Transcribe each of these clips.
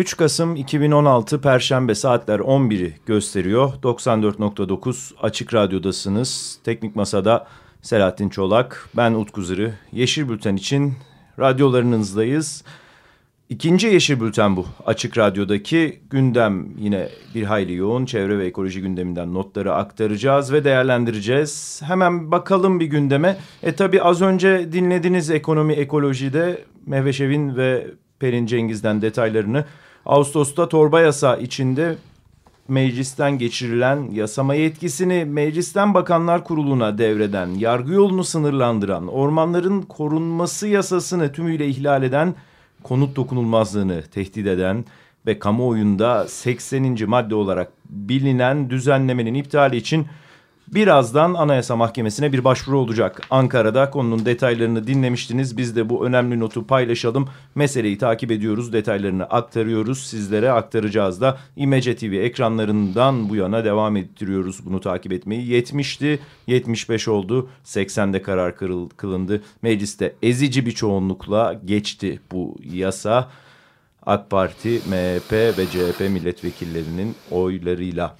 3 Kasım 2016 Perşembe saatler 11'i gösteriyor. 94.9 Açık Radyo'dasınız. Teknik Masa'da Selahattin Çolak, ben Utku Zırı. Yeşil Bülten için radyolarınızdayız. İkinci Yeşil Bülten bu. Açık Radyo'daki gündem yine bir hayli yoğun. Çevre ve ekoloji gündeminden notları aktaracağız ve değerlendireceğiz. Hemen bakalım bir gündeme. E tabi az önce dinlediniz ekonomi ekolojide Mehveşev'in ve Pelin Cengiz'den detaylarını. Ağustos'ta torba yasa içinde meclisten geçirilen yasama yetkisini Meclisten Bakanlar Kurulu'na devreden, yargı yolunu sınırlandıran, ormanların korunması yasasını tümüyle ihlal eden konut dokunulmazlığını tehdit eden ve kamuoyunda 80. madde olarak bilinen düzenlemenin iptali için birazdan Anayasa Mahkemesi'ne bir başvuru olacak. Ankara'da konunun detaylarını dinlemiştiniz. Biz de bu önemli notu paylaşalım. Meseleyi takip ediyoruz, detaylarını aktarıyoruz. Sizlere aktaracağız da İmece TV ekranlarından bu yana devam ettiriyoruz bunu takip etmeyi. 70'ti, 75 oldu, 80'de karar kılındı. Mecliste ezici bir çoğunlukla geçti bu yasa. AK Parti, MHP ve CHP milletvekillerinin oylarıyla.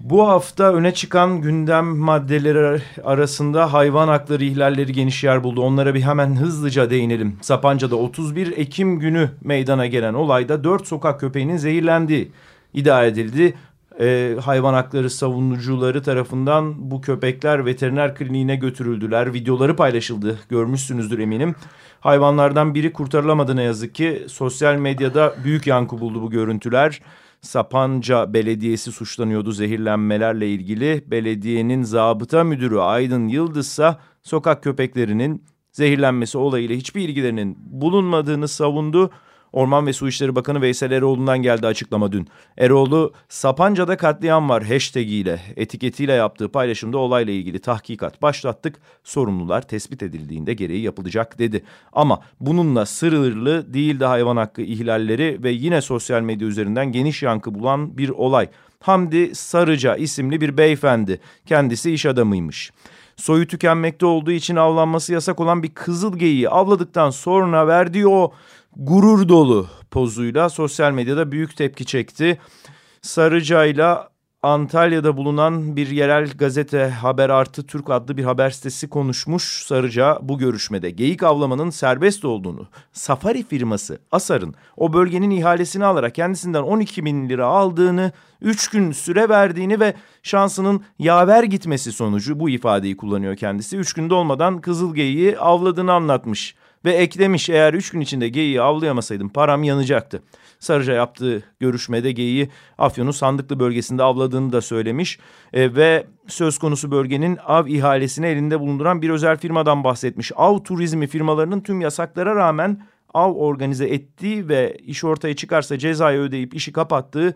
Bu hafta öne çıkan gündem maddeleri arasında hayvan hakları ihlalleri geniş yer buldu. Onlara bir hemen hızlıca değinelim. Sapanca'da 31 Ekim günü meydana gelen olayda 4 sokak köpeğinin zehirlendiği iddia edildi. Ee, hayvan hakları savunucuları tarafından bu köpekler veteriner kliniğine götürüldüler. Videoları paylaşıldı görmüşsünüzdür eminim. Hayvanlardan biri kurtarılamadı ne yazık ki. Sosyal medyada büyük yankı buldu bu görüntüler. Sapanca Belediyesi suçlanıyordu zehirlenmelerle ilgili. Belediyenin zabıta müdürü Aydın Yıldız ise sokak köpeklerinin zehirlenmesi olayıyla hiçbir ilgilerinin bulunmadığını savundu. Orman ve Su İşleri Bakanı Veysel Eroğlu'ndan geldi açıklama dün. Eroğlu Sapanca'da katliam var hashtag ile etiketiyle yaptığı paylaşımda olayla ilgili tahkikat başlattık. Sorumlular tespit edildiğinde gereği yapılacak dedi. Ama bununla sırırlı değil de hayvan hakkı ihlalleri ve yine sosyal medya üzerinden geniş yankı bulan bir olay. Hamdi Sarıca isimli bir beyefendi kendisi iş adamıymış soyu tükenmekte olduğu için avlanması yasak olan bir kızıl geyiği avladıktan sonra verdiği o gurur dolu pozuyla sosyal medyada büyük tepki çekti. Sarıca'yla Antalya'da bulunan bir yerel gazete Haber Artı Türk adlı bir haber sitesi konuşmuş Sarıca bu görüşmede geyik avlamanın serbest olduğunu, safari firması Asar'ın o bölgenin ihalesini alarak kendisinden 12 bin lira aldığını, 3 gün süre verdiğini ve şansının yaver gitmesi sonucu bu ifadeyi kullanıyor kendisi. 3 günde olmadan kızıl geyiği avladığını anlatmış. Ve eklemiş eğer üç gün içinde geyiği avlayamasaydım param yanacaktı. Sarıca yaptığı görüşmede geyiği Afyon'un Sandıklı bölgesinde avladığını da söylemiş. E, ve söz konusu bölgenin av ihalesini elinde bulunduran bir özel firmadan bahsetmiş. Av turizmi firmalarının tüm yasaklara rağmen av organize ettiği ve iş ortaya çıkarsa cezayı ödeyip işi kapattığı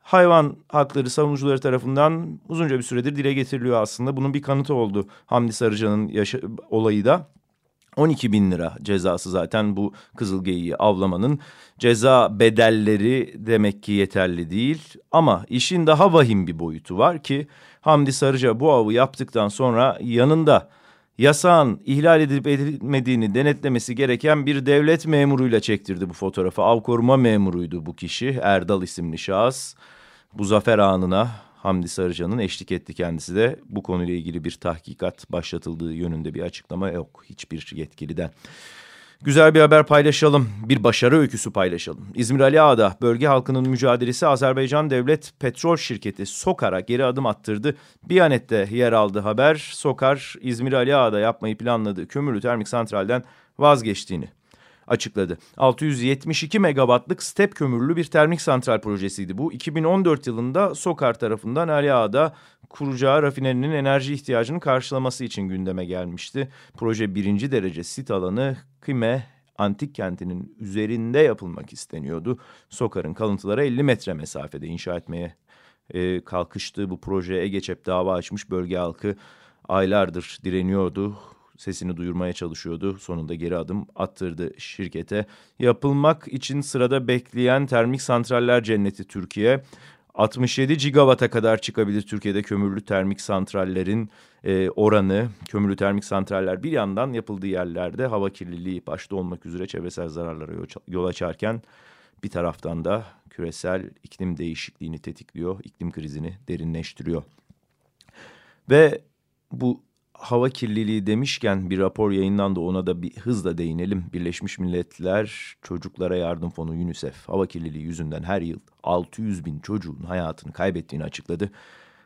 hayvan hakları savunucuları tarafından uzunca bir süredir dile getiriliyor aslında. Bunun bir kanıtı oldu Hamdi Sarıcan'ın olayı da. 12 bin lira cezası zaten bu kızılgeyiği avlamanın ceza bedelleri demek ki yeterli değil. Ama işin daha vahim bir boyutu var ki Hamdi Sarıca bu avı yaptıktan sonra yanında yasağın ihlal edilip edilmediğini denetlemesi gereken bir devlet memuruyla çektirdi bu fotoğrafı. Av koruma memuruydu bu kişi Erdal isimli şahıs. Bu zafer anına Hamdi Sarıcan'ın eşlik etti kendisi de. Bu konuyla ilgili bir tahkikat başlatıldığı yönünde bir açıklama yok hiçbir yetkiliden. Güzel bir haber paylaşalım, bir başarı öyküsü paylaşalım. İzmir Ali Ağa'da bölge halkının mücadelesi Azerbaycan Devlet Petrol Şirketi SOKAR'a geri adım attırdı. Biyanet'te yer aldı haber. SOKAR, İzmir Ali Ağa'da yapmayı planladığı kömürlü termik santralden vazgeçtiğini açıkladı. 672 megawattlık step kömürlü bir termik santral projesiydi bu. 2014 yılında Sokar tarafından Ali Ağa'da kuracağı rafinerinin enerji ihtiyacını karşılaması için gündeme gelmişti. Proje birinci derece sit alanı Kime antik kentinin üzerinde yapılmak isteniyordu. Sokar'ın kalıntılara 50 metre mesafede inşa etmeye e, kalkıştı. Bu projeye EGEÇEP dava açmış bölge halkı aylardır direniyordu. Sesini duyurmaya çalışıyordu. Sonunda geri adım attırdı şirkete. Yapılmak için sırada bekleyen termik santraller cenneti Türkiye. 67 gigawata kadar çıkabilir Türkiye'de kömürlü termik santrallerin e, oranı. Kömürlü termik santraller bir yandan yapıldığı yerlerde hava kirliliği başta olmak üzere çevresel zararlara yol açarken bir taraftan da küresel iklim değişikliğini tetikliyor, iklim krizini derinleştiriyor. Ve bu hava kirliliği demişken bir rapor yayınlandı ona da bir hızla değinelim. Birleşmiş Milletler Çocuklara Yardım Fonu UNICEF hava kirliliği yüzünden her yıl 600 bin çocuğun hayatını kaybettiğini açıkladı.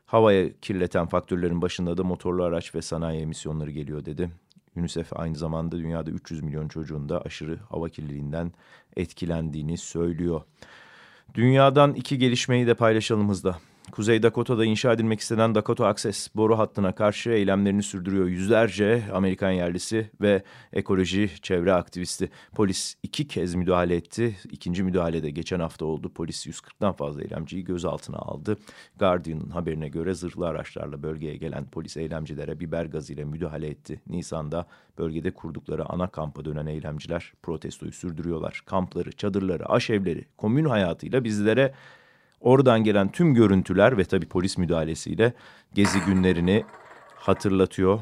Havaya kirleten faktörlerin başında da motorlu araç ve sanayi emisyonları geliyor dedi. UNICEF aynı zamanda dünyada 300 milyon çocuğun da aşırı hava kirliliğinden etkilendiğini söylüyor. Dünyadan iki gelişmeyi de paylaşalım hızla. Kuzey Dakota'da inşa edilmek istenen Dakota Access boru hattına karşı eylemlerini sürdürüyor yüzlerce Amerikan yerlisi ve ekoloji çevre aktivisti. Polis iki kez müdahale etti. İkinci müdahalede geçen hafta oldu. Polis 140'tan fazla eylemciyi gözaltına aldı. Guardian'ın haberine göre zırhlı araçlarla bölgeye gelen polis eylemcilere biber gazıyla müdahale etti. Nisan'da bölgede kurdukları ana kampa dönen eylemciler protestoyu sürdürüyorlar. Kampları, çadırları, aşevleri, komün hayatıyla bizlere Oradan gelen tüm görüntüler ve tabii polis müdahalesiyle gezi günlerini hatırlatıyor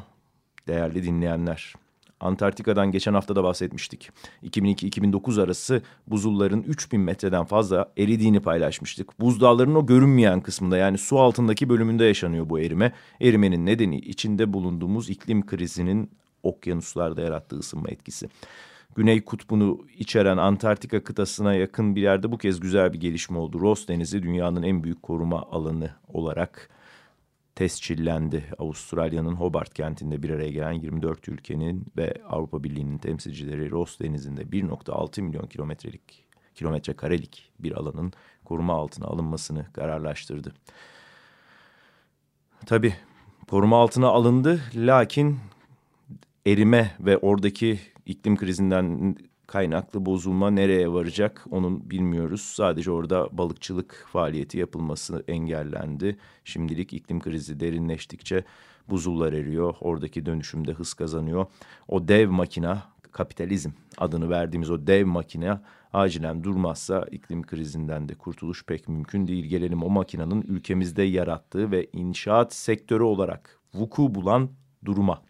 değerli dinleyenler. Antarktika'dan geçen hafta da bahsetmiştik. 2002-2009 arası buzulların 3000 metreden fazla eridiğini paylaşmıştık. Buzdağların o görünmeyen kısmında yani su altındaki bölümünde yaşanıyor bu erime. Erimenin nedeni içinde bulunduğumuz iklim krizinin okyanuslarda yarattığı ısınma etkisi. Güney kutbunu içeren Antarktika kıtasına yakın bir yerde bu kez güzel bir gelişme oldu. Ross Denizi dünyanın en büyük koruma alanı olarak tescillendi. Avustralya'nın Hobart kentinde bir araya gelen 24 ülkenin ve Avrupa Birliği'nin temsilcileri Ross Denizi'nde 1.6 milyon kilometrelik kilometre karelik bir alanın koruma altına alınmasını kararlaştırdı. Tabii koruma altına alındı lakin erime ve oradaki iklim krizinden kaynaklı bozulma nereye varacak onun bilmiyoruz. Sadece orada balıkçılık faaliyeti yapılması engellendi. Şimdilik iklim krizi derinleştikçe buzullar eriyor. Oradaki dönüşümde hız kazanıyor. O dev makina kapitalizm adını verdiğimiz o dev makine acilen durmazsa iklim krizinden de kurtuluş pek mümkün değil. Gelelim o makinenin ülkemizde yarattığı ve inşaat sektörü olarak vuku bulan duruma.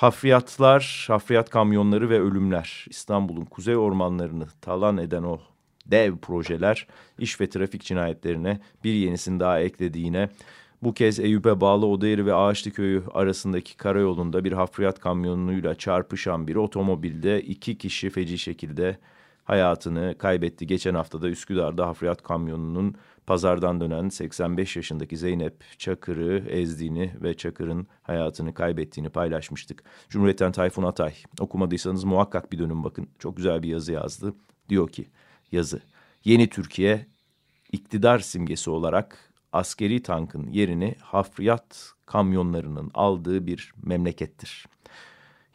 Hafriyatlar, hafriyat kamyonları ve ölümler. İstanbul'un kuzey ormanlarını talan eden o dev projeler iş ve trafik cinayetlerine bir yenisini daha eklediğine bu kez Eyüp'e bağlı Odayırı ve Ağaçlıköy'ü arasındaki karayolunda bir hafriyat kamyonuyla çarpışan bir otomobilde iki kişi feci şekilde hayatını kaybetti. Geçen haftada Üsküdar'da hafriyat kamyonunun pazardan dönen 85 yaşındaki Zeynep Çakır'ı ezdiğini ve Çakır'ın hayatını kaybettiğini paylaşmıştık. Cumhuriyet'ten Tayfun Atay okumadıysanız muhakkak bir dönüm bakın. Çok güzel bir yazı yazdı. Diyor ki yazı yeni Türkiye iktidar simgesi olarak askeri tankın yerini hafriyat kamyonlarının aldığı bir memlekettir.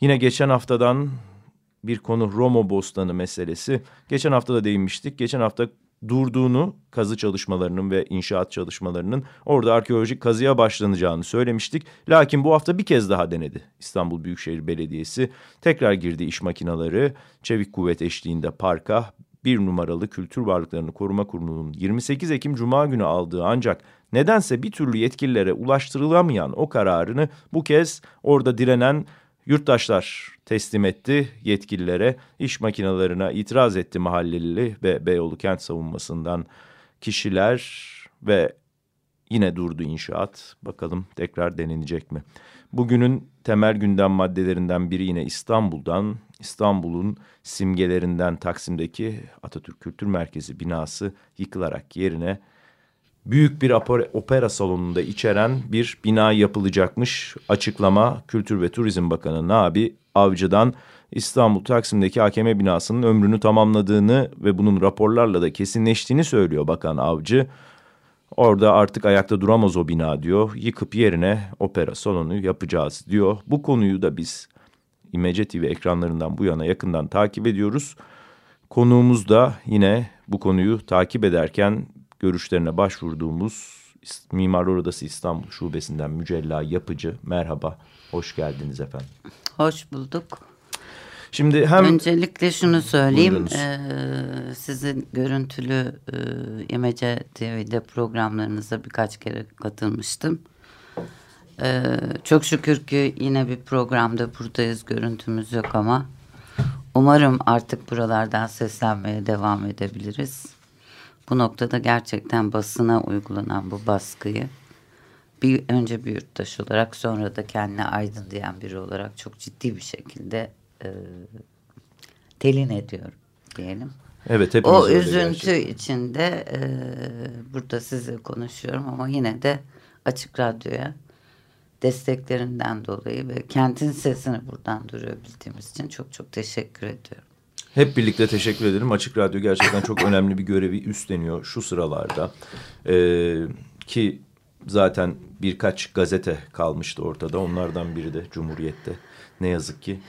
Yine geçen haftadan bir konu Romo Bostanı meselesi. Geçen hafta da değinmiştik. Geçen hafta durduğunu, kazı çalışmalarının ve inşaat çalışmalarının orada arkeolojik kazıya başlanacağını söylemiştik. Lakin bu hafta bir kez daha denedi İstanbul Büyükşehir Belediyesi. Tekrar girdi iş makineleri, çevik kuvvet eşliğinde parka bir numaralı Kültür Varlıklarını Koruma Kurulu'nun 28 Ekim Cuma günü aldığı ancak nedense bir türlü yetkililere ulaştırılamayan o kararını bu kez orada direnen Yurttaşlar teslim etti yetkililere, iş makinalarına itiraz etti mahalleli ve Beyoğlu kent savunmasından kişiler ve yine durdu inşaat. Bakalım tekrar denenecek mi? Bugünün temel gündem maddelerinden biri yine İstanbul'dan, İstanbul'un simgelerinden Taksim'deki Atatürk Kültür Merkezi binası yıkılarak yerine büyük bir opera salonunda içeren bir bina yapılacakmış. Açıklama Kültür ve Turizm Bakanı Nabi Avcı'dan İstanbul Taksim'deki AKM binasının ömrünü tamamladığını ve bunun raporlarla da kesinleştiğini söylüyor Bakan Avcı. Orada artık ayakta duramaz o bina diyor. Yıkıp yerine opera salonu yapacağız diyor. Bu konuyu da biz İmece TV ekranlarından bu yana yakından takip ediyoruz. Konuğumuz da yine bu konuyu takip ederken görüşlerine başvurduğumuz Mimarlar Odası İstanbul Şubesi'nden Mücella Yapıcı. Merhaba, hoş geldiniz efendim. Hoş bulduk. Şimdi hem... Öncelikle şunu söyleyeyim. Ee, sizin görüntülü e, İmece TV'de programlarınıza birkaç kere katılmıştım. Ee, çok şükür ki yine bir programda buradayız. Görüntümüz yok ama umarım artık buralardan seslenmeye devam edebiliriz. Bu noktada gerçekten basına uygulanan bu baskıyı bir önce bir yurttaş olarak sonra da kendine aydın diyen biri olarak çok ciddi bir şekilde e, telin ediyorum diyelim. Evet hepimiz O üzüntü gerçekten. içinde e, burada size konuşuyorum ama yine de Açık Radyo'ya desteklerinden dolayı ve kentin sesini buradan duyurabildiğimiz için çok çok teşekkür ediyorum. Hep birlikte teşekkür ederim. Açık Radyo gerçekten çok önemli bir görevi üstleniyor şu sıralarda. Ee, ki zaten birkaç gazete kalmıştı ortada. Onlardan biri de Cumhuriyet'te. Ne yazık ki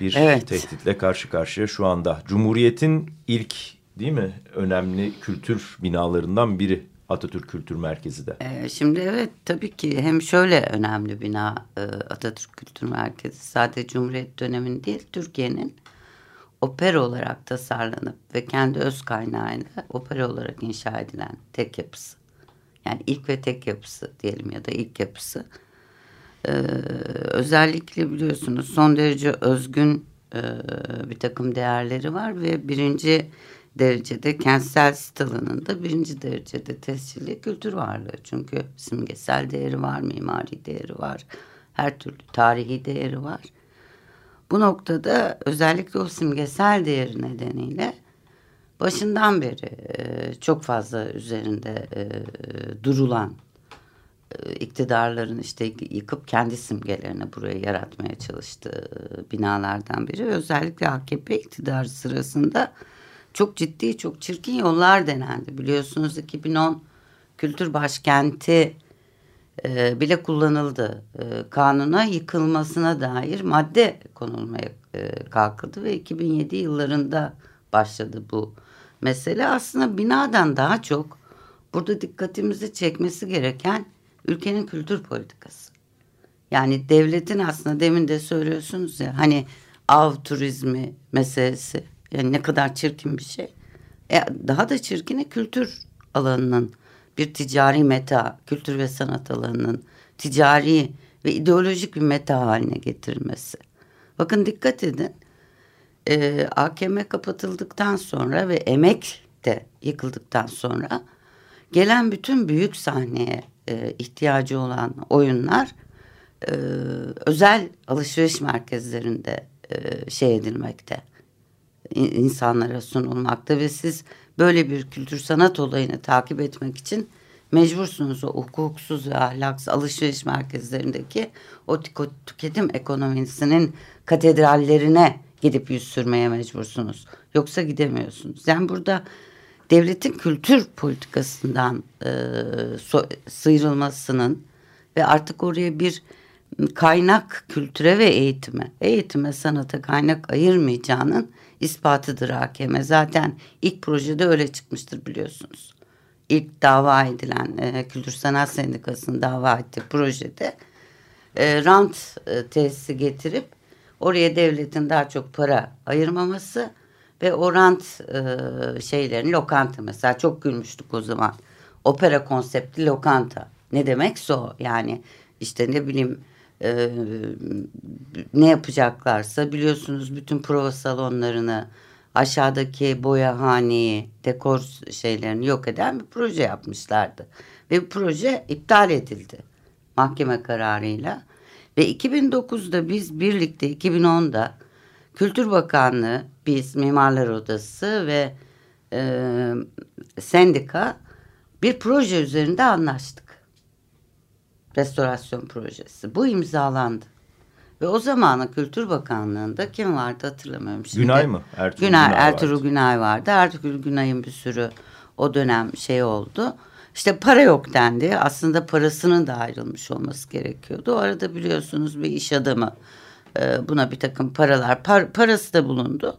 bir evet. tehditle karşı karşıya şu anda. Cumhuriyet'in ilk değil mi önemli kültür binalarından biri Atatürk Kültür Merkezi de. Ee, şimdi evet tabii ki hem şöyle önemli bina e, Atatürk Kültür Merkezi sadece Cumhuriyet döneminin değil Türkiye'nin opera olarak tasarlanıp ve kendi öz kaynağıyla opera olarak inşa edilen tek yapısı. Yani ilk ve tek yapısı diyelim ya da ilk yapısı. Ee, özellikle biliyorsunuz son derece özgün e, bir takım değerleri var ve birinci derecede kentsel sit alanında birinci derecede tescilli kültür varlığı. Çünkü simgesel değeri var, mimari değeri var, her türlü tarihi değeri var. Bu noktada özellikle o simgesel değeri nedeniyle başından beri e, çok fazla üzerinde e, durulan e, iktidarların işte yıkıp kendi simgelerini buraya yaratmaya çalıştığı binalardan biri. Özellikle AKP iktidarı sırasında çok ciddi, çok çirkin yollar denendi. Biliyorsunuz 2010 kültür başkenti e, bile kullanıldı. E, kanuna yıkılmasına dair madde konulmaya e, kalkıldı ve 2007 yıllarında başladı bu mesele. Aslında binadan daha çok burada dikkatimizi çekmesi gereken ülkenin kültür politikası. Yani devletin aslında demin de söylüyorsunuz ya hani av turizmi meselesi yani ne kadar çirkin bir şey. E, daha da çirkini kültür alanının bir ticari meta, kültür ve sanat alanının ticari ve ideolojik bir meta haline getirilmesi. Bakın dikkat edin. E, AKM kapatıldıktan sonra ve emek de yıkıldıktan sonra gelen bütün büyük sahneye e, ihtiyacı olan oyunlar e, özel alışveriş merkezlerinde e, şey edilmekte insanlara sunulmakta ve siz böyle bir kültür sanat olayını takip etmek için mecbursunuz o hukuksuz ve ahlaksız alışveriş merkezlerindeki o tüketim ekonomisinin katedrallerine gidip yüz sürmeye mecbursunuz. Yoksa gidemiyorsunuz. Yani burada devletin kültür politikasından e, so, sıyrılmasının ve artık oraya bir kaynak kültüre ve eğitime, eğitime sanata kaynak ayırmayacağının ispatıdır hakeme. Zaten ilk projede öyle çıkmıştır biliyorsunuz. İlk dava edilen e, Kültür Sanat Sendikası'nın dava ettiği projede e, rant e, tesisi getirip oraya devletin daha çok para ayırmaması ve o rant e, şeylerin lokanta mesela çok gülmüştük o zaman. Opera konseptli lokanta. Ne demekse o yani işte ne bileyim e, ne yapacaklarsa biliyorsunuz bütün prova salonlarını aşağıdaki boyahaneyi dekor şeylerini yok eden bir proje yapmışlardı. Ve bu proje iptal edildi mahkeme kararıyla. Ve 2009'da biz birlikte 2010'da Kültür Bakanlığı, biz Mimarlar Odası ve e, sendika bir proje üzerinde anlaştık restorasyon projesi. Bu imzalandı. Ve o zamanın Kültür Bakanlığı'nda kim vardı hatırlamıyorum şimdi. Günay mı? Ertuğrul Günay, Günay Ertuğrul vardı. Günay vardı. Ertuğrul Günay'ın bir sürü o dönem şey oldu. İşte para yok dendi. Aslında parasının da ayrılmış olması gerekiyordu. O arada biliyorsunuz bir iş adamı e, buna bir takım paralar, par, parası da bulundu.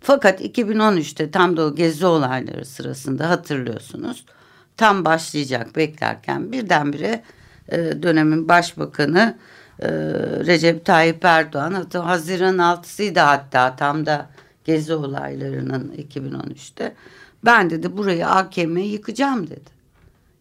Fakat 2013'te tam da o gezi olayları sırasında hatırlıyorsunuz. tam başlayacak beklerken birdenbire e, dönemin başbakanı e, Recep Tayyip Erdoğan. Hatta Haziran 6'sıydı hatta tam da gezi olaylarının 2013'te ben dedi burayı AKM'yi yıkacağım dedi.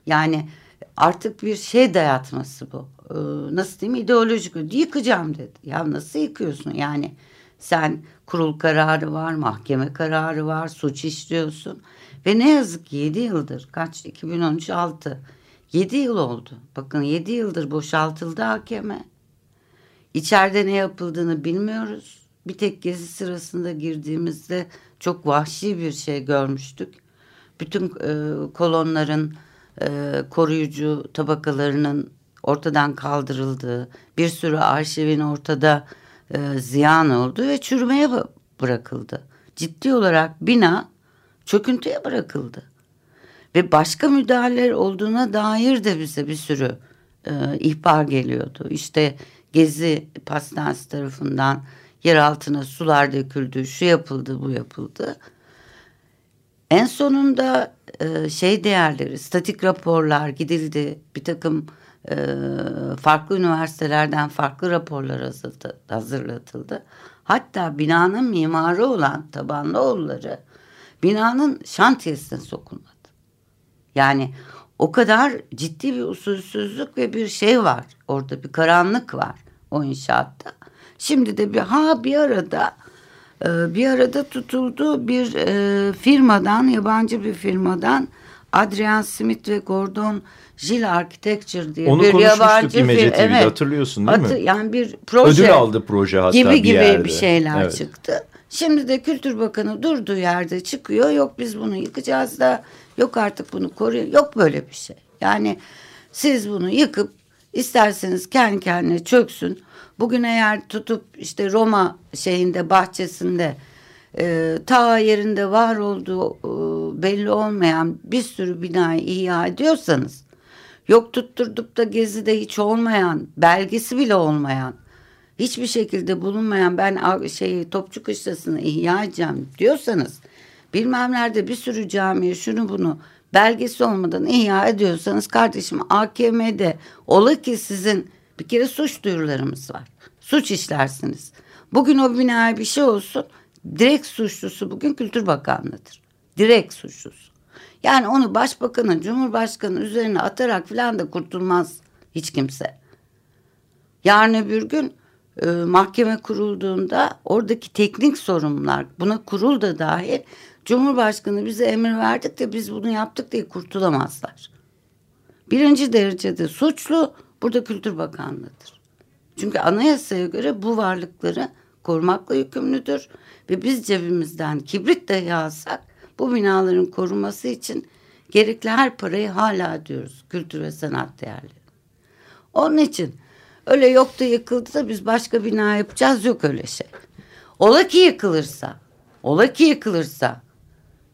Yani artık bir şey dayatması bu. Ee, nasıl diyeyim? İdeolojik. Yıkacağım dedi. Ya nasıl yıkıyorsun? Yani sen kurul kararı var mahkeme kararı var suç işliyorsun. Ve ne yazık ki 7 yıldır kaç? 2013 6 7 yıl oldu. Bakın 7 yıldır boşaltıldı hakeme. İçeride ne yapıldığını bilmiyoruz. Bir tek gezi sırasında girdiğimizde çok vahşi bir şey görmüştük. Bütün e, kolonların e, koruyucu tabakalarının ortadan kaldırıldığı, bir sürü arşivin ortada e, ziyan oldu ve çürümeye bırakıldı. Ciddi olarak bina çöküntüye bırakıldı. Ve başka müdahaleler olduğuna dair de bize bir sürü e, ihbar geliyordu. İşte Gezi Pastanesi tarafından yer altına sular döküldü, şu yapıldı, bu yapıldı. En sonunda e, şey değerleri, statik raporlar gidildi. Bir takım e, farklı üniversitelerden farklı raporlar hazırlatıldı. Hatta binanın mimarı olan Tabanlıoğulları binanın şantiyesine sokulmadı. Yani o kadar ciddi bir usulsüzlük ve bir şey var. Orada bir karanlık var o inşaatta. Şimdi de bir ha bir arada e, bir arada tutuldu bir e, firmadan yabancı bir firmadan Adrian Smith ve Gordon Jill Architecture diye Onu bir yabancı TV'de evet, hatırlıyorsun değil Hatı, mi? Yani bir proje. Ödül aldı proje hatta gibi bir gibi yerde. bir şeyler evet. çıktı. Şimdi de Kültür Bakanı durduğu yerde çıkıyor. Yok biz bunu yıkacağız da yok artık bunu koruyor. Yok böyle bir şey. Yani siz bunu yıkıp isterseniz kendi kendine çöksün. Bugün eğer tutup işte Roma şeyinde bahçesinde e, ta yerinde var olduğu e, belli olmayan bir sürü binayı ihya ediyorsanız yok tutturdup da gezide hiç olmayan belgesi bile olmayan hiçbir şekilde bulunmayan ben şeyi Topçu Kışlası'nı ihya edeceğim diyorsanız bilmem nerede bir sürü camiye şunu bunu belgesi olmadan ihya ediyorsanız kardeşim AKM'de ola ki sizin bir kere suç duyurularımız var. Suç işlersiniz. Bugün o binaya bir şey olsun direkt suçlusu bugün Kültür Bakanlığı'dır. Direkt suçlusu. Yani onu başbakanın, cumhurbaşkanı üzerine atarak falan da kurtulmaz hiç kimse. Yarın öbür gün e, mahkeme kurulduğunda oradaki teknik sorunlar buna kurul da dahil Cumhurbaşkanı bize emir verdik de biz bunu yaptık diye kurtulamazlar. Birinci derecede suçlu burada Kültür Bakanlığı'dır. Çünkü anayasaya göre bu varlıkları korumakla yükümlüdür ve biz cebimizden kibrit de yağsak bu binaların korunması için gerekli her parayı hala ödüyoruz kültür ve sanat değerleri. Onun için öyle yok da yıkıldı da biz başka bina yapacağız yok öyle şey. Ola ki yıkılırsa, ola ki yıkılırsa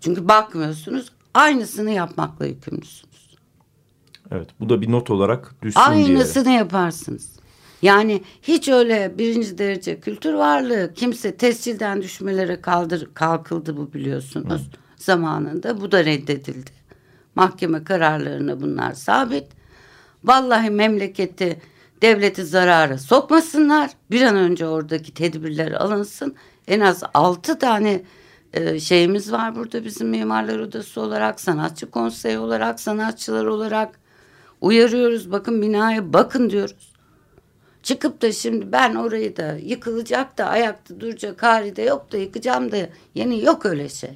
çünkü bakmıyorsunuz aynısını yapmakla yükümlüsünüz. Evet bu da bir not olarak düşsün aynısını diye. Aynısını yaparsınız. Yani hiç öyle birinci derece kültür varlığı kimse tescilden düşmelere kaldır, kalkıldı bu biliyorsunuz Hı. zamanında. Bu da reddedildi. Mahkeme kararlarına bunlar sabit. Vallahi memleketi devleti zarara sokmasınlar. Bir an önce oradaki tedbirler alınsın. En az altı tane e, şeyimiz var burada bizim mimarlar odası olarak, sanatçı konseyi olarak, sanatçılar olarak uyarıyoruz. Bakın binaya bakın diyoruz. Çıkıp da şimdi ben orayı da yıkılacak da ayakta duracak hali de yok da yıkacağım da yeni yok öyle şey.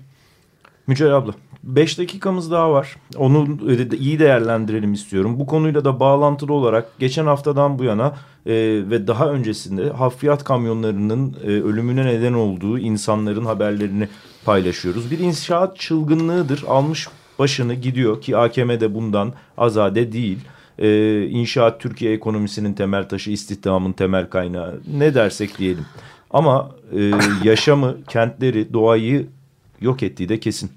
Mücahit abla beş dakikamız daha var. Onu iyi değerlendirelim istiyorum. Bu konuyla da bağlantılı olarak geçen haftadan bu yana e, ve daha öncesinde hafriyat kamyonlarının e, ölümüne neden olduğu insanların haberlerini paylaşıyoruz. Bir inşaat çılgınlığıdır. Almış başını gidiyor ki AKM de bundan azade değil. Ee, inşaat Türkiye ekonomisinin temel taşı, istihdamın temel kaynağı ne dersek diyelim. Ama e, yaşamı, kentleri, doğayı yok ettiği de kesin.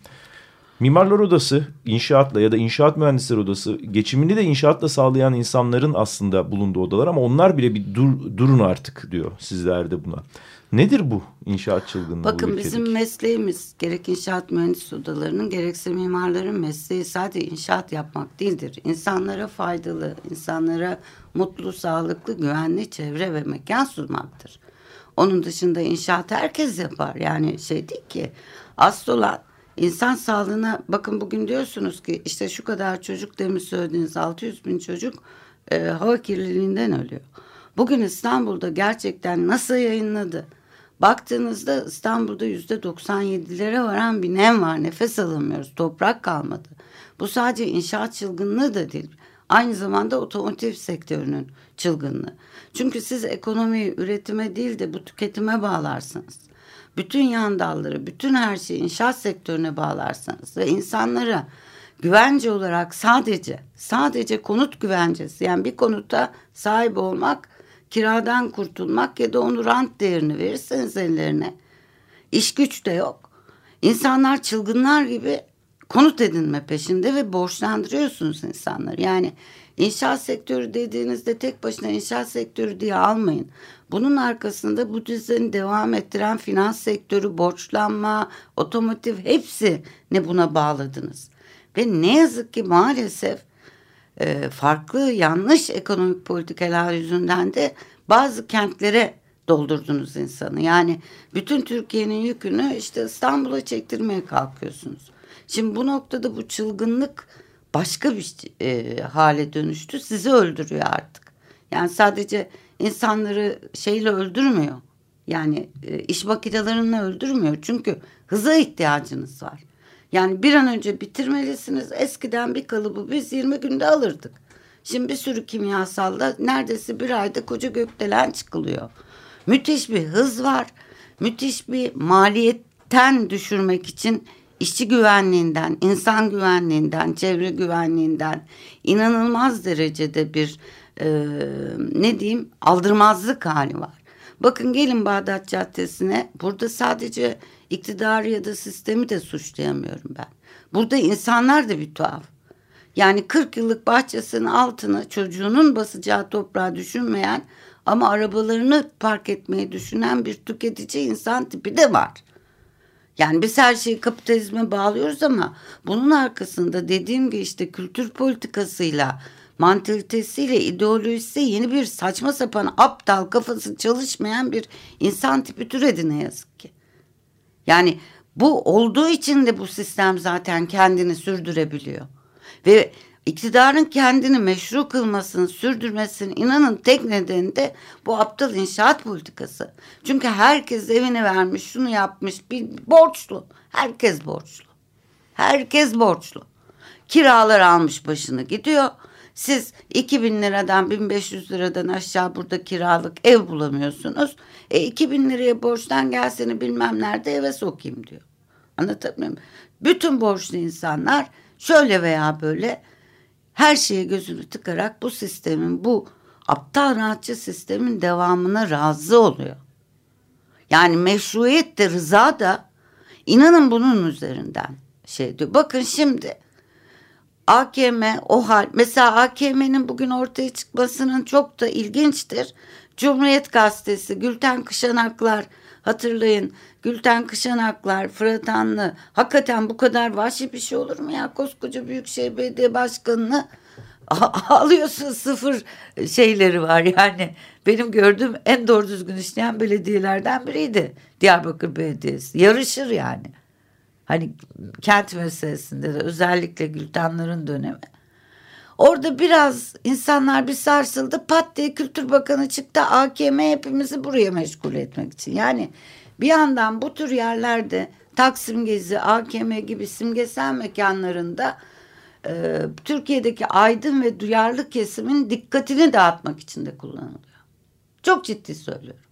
Mimarlar Odası inşaatla ya da inşaat mühendisler odası geçimini de inşaatla sağlayan insanların aslında bulunduğu odalar ama onlar bile bir dur, durun artık diyor sizler de buna. Nedir bu inşaat çılgınlığı Bakın bizim mesleğimiz gerek inşaat mühendis odalarının gerekse mimarların mesleği sadece inşaat yapmak değildir. İnsanlara faydalı, insanlara mutlu, sağlıklı, güvenli çevre ve mekan sunmaktır. Onun dışında inşaat herkes yapar. Yani şey değil ki asıl olan insan sağlığına bakın bugün diyorsunuz ki işte şu kadar çocuk demin söylediğiniz 600 bin çocuk e, hava kirliliğinden ölüyor. Bugün İstanbul'da gerçekten nasıl yayınladı? Baktığınızda İstanbul'da yüzde 97'lere varan bir nem var. Nefes alamıyoruz. Toprak kalmadı. Bu sadece inşaat çılgınlığı da değil. Aynı zamanda otomotiv sektörünün çılgınlığı. Çünkü siz ekonomiyi üretime değil de bu tüketime bağlarsınız. Bütün yan dalları, bütün her şeyi inşaat sektörüne bağlarsanız ve insanlara güvence olarak sadece sadece konut güvencesi yani bir konuta sahip olmak kiradan kurtulmak ya da onu rant değerini verirseniz ellerine iş güç de yok. İnsanlar çılgınlar gibi konut edinme peşinde ve borçlandırıyorsunuz insanları. Yani inşaat sektörü dediğinizde tek başına inşaat sektörü diye almayın. Bunun arkasında bu düzeni devam ettiren finans sektörü, borçlanma, otomotiv hepsi ne buna bağladınız. Ve ne yazık ki maalesef e, farklı yanlış ekonomik politikalar yüzünden de bazı kentlere doldurdunuz insanı. Yani bütün Türkiye'nin yükünü işte İstanbul'a çektirmeye kalkıyorsunuz. Şimdi bu noktada bu çılgınlık başka bir e, hale dönüştü. Sizi öldürüyor artık. Yani sadece insanları şeyle öldürmüyor. Yani e, iş makineleriyle öldürmüyor. Çünkü hıza ihtiyacınız var. Yani bir an önce bitirmelisiniz. Eskiden bir kalıbı biz 20 günde alırdık. Şimdi bir sürü kimyasalla neredeyse bir ayda koca gökdelen çıkılıyor. Müthiş bir hız var. Müthiş bir maliyetten düşürmek için işçi güvenliğinden, insan güvenliğinden, çevre güvenliğinden inanılmaz derecede bir e, ne diyeyim aldırmazlık hali var. Bakın gelin Bağdat Caddesi'ne burada sadece iktidarı ya da sistemi de suçlayamıyorum ben. Burada insanlar da bir tuhaf. Yani 40 yıllık bahçesinin altını çocuğunun basacağı toprağa düşünmeyen ama arabalarını park etmeyi düşünen bir tüketici insan tipi de var. Yani biz her şeyi kapitalizme bağlıyoruz ama bunun arkasında dediğim gibi işte kültür politikasıyla, mantalitesiyle, ideolojisi yeni bir saçma sapan aptal kafası çalışmayan bir insan tipi türedi ne yazık ki. Yani bu olduğu için de bu sistem zaten kendini sürdürebiliyor. Ve iktidarın kendini meşru kılmasını, sürdürmesinin inanın tek nedeni de bu aptal inşaat politikası. Çünkü herkes evini vermiş, şunu yapmış, bir borçlu. Herkes borçlu. Herkes borçlu. Kiralar almış başını gidiyor. Siz 2000 liradan 1500 liradan aşağı burada kiralık ev bulamıyorsunuz. E 2000 liraya borçtan gelsene bilmem nerede eve sokayım diyor. Anlatabiliyor muyum? Bütün borçlu insanlar şöyle veya böyle her şeye gözünü tıkarak bu sistemin bu aptal rahatçı sistemin devamına razı oluyor. Yani meşruiyet de rıza da inanın bunun üzerinden şey diyor. Bakın şimdi AKM o hal mesela AKM'nin bugün ortaya çıkmasının çok da ilginçtir. Cumhuriyet Gazetesi, Gülten Kışanaklar hatırlayın. Gülten Kışanaklar, Fırat Anlı. Hakikaten bu kadar vahşi bir şey olur mu ya? Koskoca Büyükşehir Belediye Başkanı'nı alıyorsun sıfır şeyleri var yani. Benim gördüğüm en doğru düzgün işleyen belediyelerden biriydi. Diyarbakır Belediyesi. Yarışır yani. Hani kent meselesinde de özellikle Gültenlerin dönemi. Orada biraz insanlar bir sarsıldı. Pat diye Kültür Bakanı çıktı. AKM hepimizi buraya meşgul etmek için. Yani bir yandan bu tür yerlerde Taksim Gezi, AKM gibi simgesel mekanlarında e, Türkiye'deki aydın ve duyarlı kesimin dikkatini dağıtmak için de kullanılıyor. Çok ciddi söylüyorum.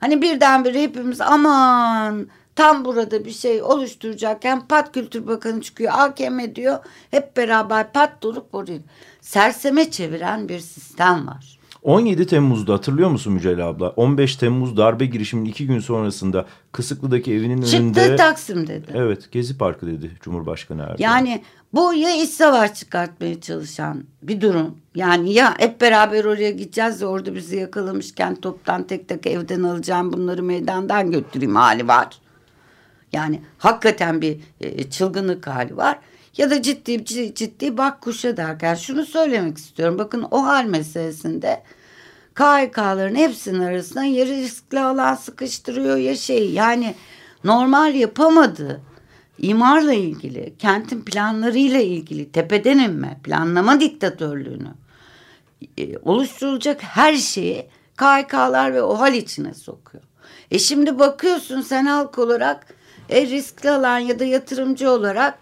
Hani birdenbire hepimiz aman tam burada bir şey oluşturacakken Pat Kültür Bakanı çıkıyor AKM diyor hep beraber pat dolup vuruyor. Serseme çeviren bir sistem var. 17 Temmuz'da hatırlıyor musun Mücella abla? 15 Temmuz darbe girişiminin iki gün sonrasında Kısıklı'daki evinin Çıktı önünde... Taksim dedi. Evet Gezi Parkı dedi Cumhurbaşkanı Erdoğan. Yani bu ya iç savaş çıkartmaya çalışan bir durum. Yani ya hep beraber oraya gideceğiz de orada bizi yakalamışken toptan tek tek evden alacağım bunları meydandan götüreyim hali var. Yani hakikaten bir e, çılgınlık hali var. Ya da ciddi ciddi, bak kuşa derken şunu söylemek istiyorum. Bakın o hal meselesinde KHK'ların hepsinin arasına ya riskli alan sıkıştırıyor ya şey yani normal yapamadığı imarla ilgili, kentin planlarıyla ilgili tepeden inme, planlama diktatörlüğünü e, oluşturulacak her şeyi KHK'lar ve OHAL içine sokuyor. E şimdi bakıyorsun sen halk olarak e, riskli alan ya da yatırımcı olarak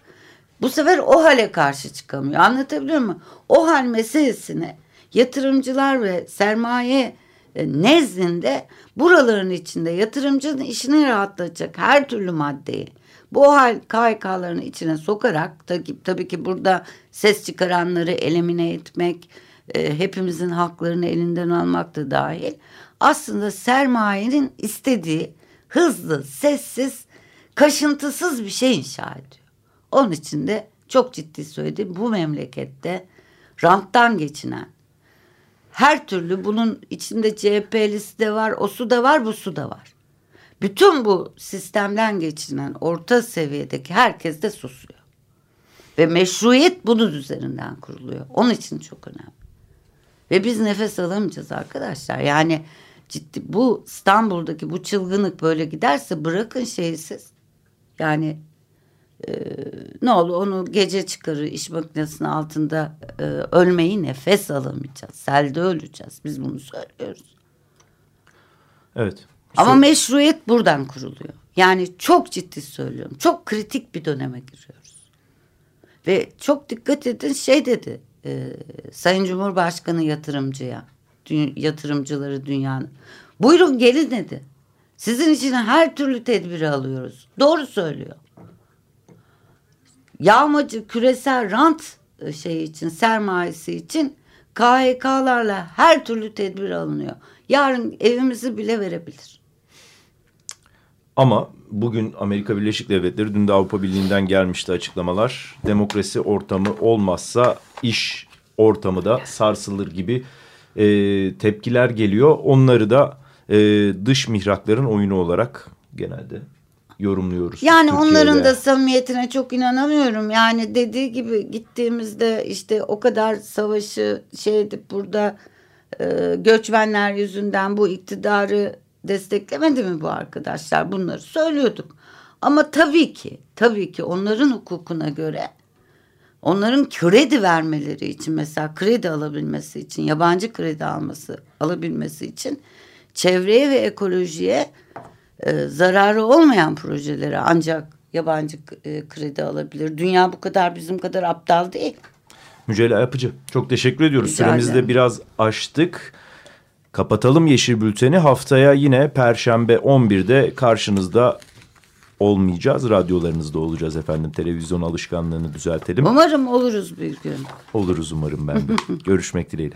bu sefer OHAL'e karşı çıkamıyor. Anlatabiliyor muyum? OHAL meselesini yatırımcılar ve sermaye e, nezdinde buraların içinde yatırımcının işini rahatlatacak her türlü maddeyi bu hal KHK'ların içine sokarak tabii, tabii ki burada ses çıkaranları elimine etmek, e, hepimizin haklarını elinden almak da dahil. Aslında sermayenin istediği hızlı, sessiz, kaşıntısız bir şey inşa ediyor. Onun için de çok ciddi söyledim bu memlekette ranttan geçinen her türlü bunun içinde CHP'lisi de var, o su da var, bu su da var. Bütün bu sistemden geçinen orta seviyedeki herkes de susuyor. Ve meşruiyet bunun üzerinden kuruluyor. Onun için çok önemli. Ve biz nefes alamayacağız arkadaşlar. Yani ciddi bu İstanbul'daki bu çılgınlık böyle giderse bırakın şeysiz. Yani e, ne olur onu gece çıkarır iş makinesinin altında e, ölmeyi nefes alamayacağız. Selde öleceğiz. Biz bunu söylüyoruz. Evet. Ama Sor- meşruiyet buradan kuruluyor. Yani çok ciddi söylüyorum. Çok kritik bir döneme giriyoruz. Ve çok dikkat edin şey dedi e, Sayın Cumhurbaşkanı yatırımcıya, dü- yatırımcıları dünyanın. Buyurun gelin dedi. Sizin için her türlü tedbiri alıyoruz. Doğru söylüyor. Yağmacı küresel rant şey için sermayesi için KHK'larla her türlü tedbir alınıyor. Yarın evimizi bile verebilir. Ama bugün Amerika Birleşik Devletleri dün de Avrupa Birliği'nden gelmişti açıklamalar. Demokrasi ortamı olmazsa iş ortamı da sarsılır gibi e, tepkiler geliyor. Onları da e, dış mihrakların oyunu olarak genelde yorumluyoruz. Yani Türkiye'de. onların da samimiyetine çok inanamıyorum. Yani dediği gibi gittiğimizde işte o kadar savaşı şey edip burada e, göçmenler yüzünden bu iktidarı desteklemedi mi bu arkadaşlar? Bunları söylüyorduk. Ama tabii ki tabii ki onların hukukuna göre onların kredi vermeleri için mesela kredi alabilmesi için yabancı kredi alması alabilmesi için çevreye ve ekolojiye e, zararı olmayan projelere ancak yabancı e, kredi alabilir. Dünya bu kadar bizim kadar aptal değil. Mücella Yapıcı çok teşekkür ediyoruz. Rica Süremizi de biraz aştık. Kapatalım Yeşil Bülten'i. Haftaya yine Perşembe 11'de karşınızda olmayacağız. Radyolarınızda olacağız efendim. Televizyon alışkanlığını düzeltelim. Umarım oluruz bir gün. Oluruz umarım ben de. Görüşmek dileğiyle.